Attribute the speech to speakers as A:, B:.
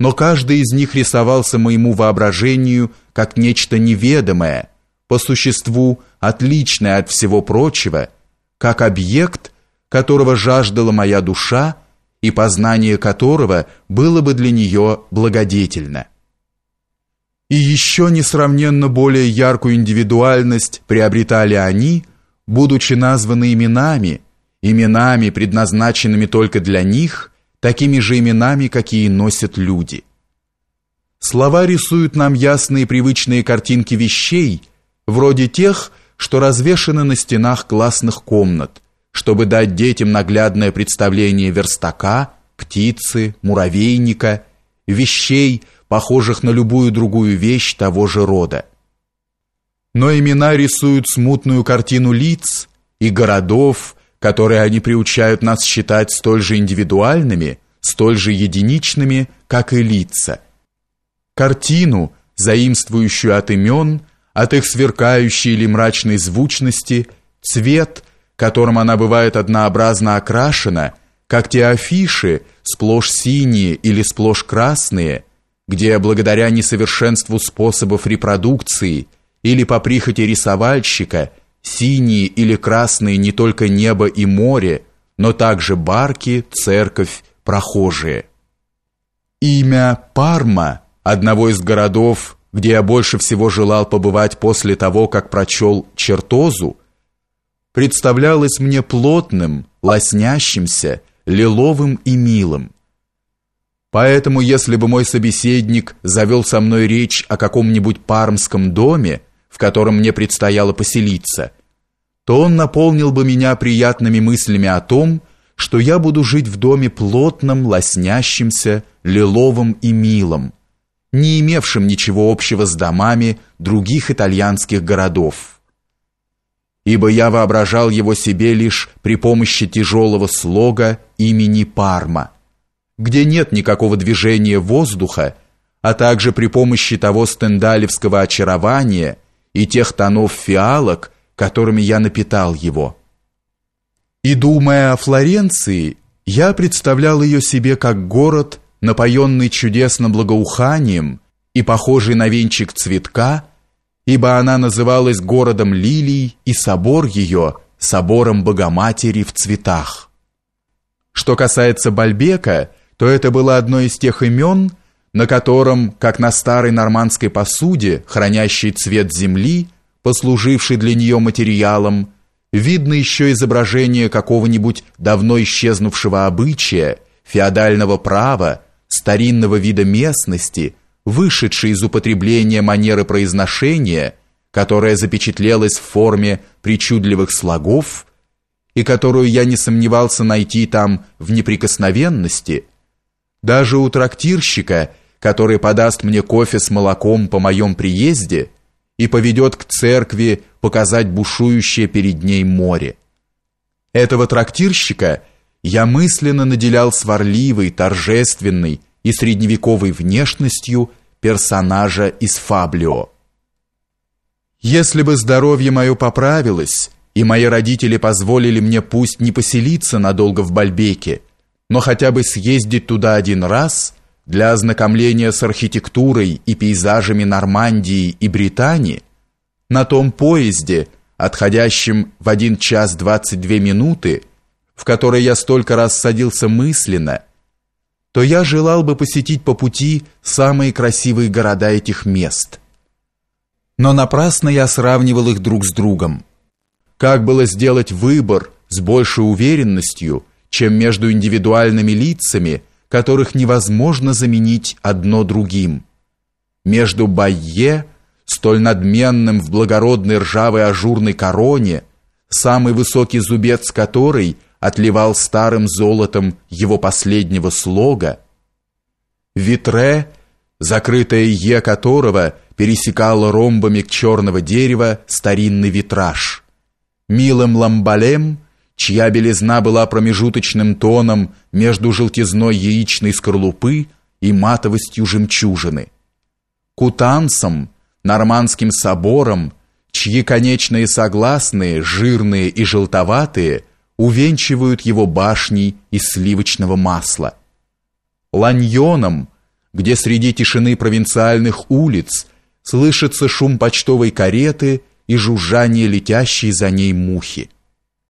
A: но каждый из них рисовался моему воображению как нечто неведомое, по существу отличное от всего прочего, как объект, которого жаждала моя душа и познание которого было бы для нее благодетельно. И еще несравненно более яркую индивидуальность приобретали они, будучи названы именами, именами, предназначенными только для них, такими же именами, какие носят люди. Слова рисуют нам ясные привычные картинки вещей, вроде тех, что развешаны на стенах классных комнат, чтобы дать детям наглядное представление верстака, птицы, муравейника, вещей, похожих на любую другую вещь того же рода. Но имена рисуют смутную картину лиц и городов, которые они приучают нас считать столь же индивидуальными, столь же единичными, как и лица. Картину, заимствующую от имен, от их сверкающей или мрачной звучности, цвет, которым она бывает однообразно окрашена, как те афиши, сплошь синие или сплошь красные, где благодаря несовершенству способов репродукции или по прихоти рисовальщика Синие или красные не только небо и море, но также барки, церковь, прохожие. Имя Парма, одного из городов, где я больше всего желал побывать после того, как прочел Чертозу, представлялось мне плотным, лоснящимся, лиловым и милым. Поэтому, если бы мой собеседник завел со мной речь о каком-нибудь пармском доме, котором мне предстояло поселиться, то он наполнил бы меня приятными мыслями о том, что я буду жить в доме плотном, лоснящимся, лиловым и милым, не имевшим ничего общего с домами других итальянских городов. Ибо я воображал его себе лишь при помощи тяжелого слога имени Парма, где нет никакого движения воздуха, а также при помощи того стендалевского очарования – и тех тонов фиалок, которыми я напитал его. И думая о Флоренции, я представлял ее себе как город, напоенный чудесным благоуханием и похожий на венчик цветка, ибо она называлась городом лилий, и собор ее – собором Богоматери в цветах. Что касается Бальбека, то это было одно из тех имен, на котором, как на старой нормандской посуде, хранящей цвет земли, послужившей для нее материалом, видно еще изображение какого-нибудь давно исчезнувшего обычая, феодального права, старинного вида местности, вышедшей из употребления манеры произношения, которая запечатлелась в форме причудливых слогов и которую я не сомневался найти там в неприкосновенности, даже у трактирщика – который подаст мне кофе с молоком по моем приезде и поведет к церкви показать бушующее перед ней море. Этого трактирщика я мысленно наделял сварливой, торжественной и средневековой внешностью персонажа из Фаблио. Если бы здоровье мое поправилось, и мои родители позволили мне пусть не поселиться надолго в Бальбеке, но хотя бы съездить туда один раз – для ознакомления с архитектурой и пейзажами Нормандии и Британии на том поезде, отходящем в 1 час 22 минуты, в который я столько раз садился мысленно, то я желал бы посетить по пути самые красивые города этих мест. Но напрасно я сравнивал их друг с другом. Как было сделать выбор с большей уверенностью, чем между индивидуальными лицами – которых невозможно заменить одно другим. Между Байе, столь надменным в благородной ржавой ажурной короне, самый высокий зубец которой отливал старым золотом его последнего слога, Витре, закрытое «е» которого пересекало ромбами черного дерева старинный витраж, милым ламбалем – чья белизна была промежуточным тоном между желтизной яичной скорлупы и матовостью жемчужины. Кутансом, нормандским собором, чьи конечные согласные, жирные и желтоватые, увенчивают его башни из сливочного масла. Ланьоном, где среди тишины провинциальных улиц слышится шум почтовой кареты и жужжание летящей за ней мухи.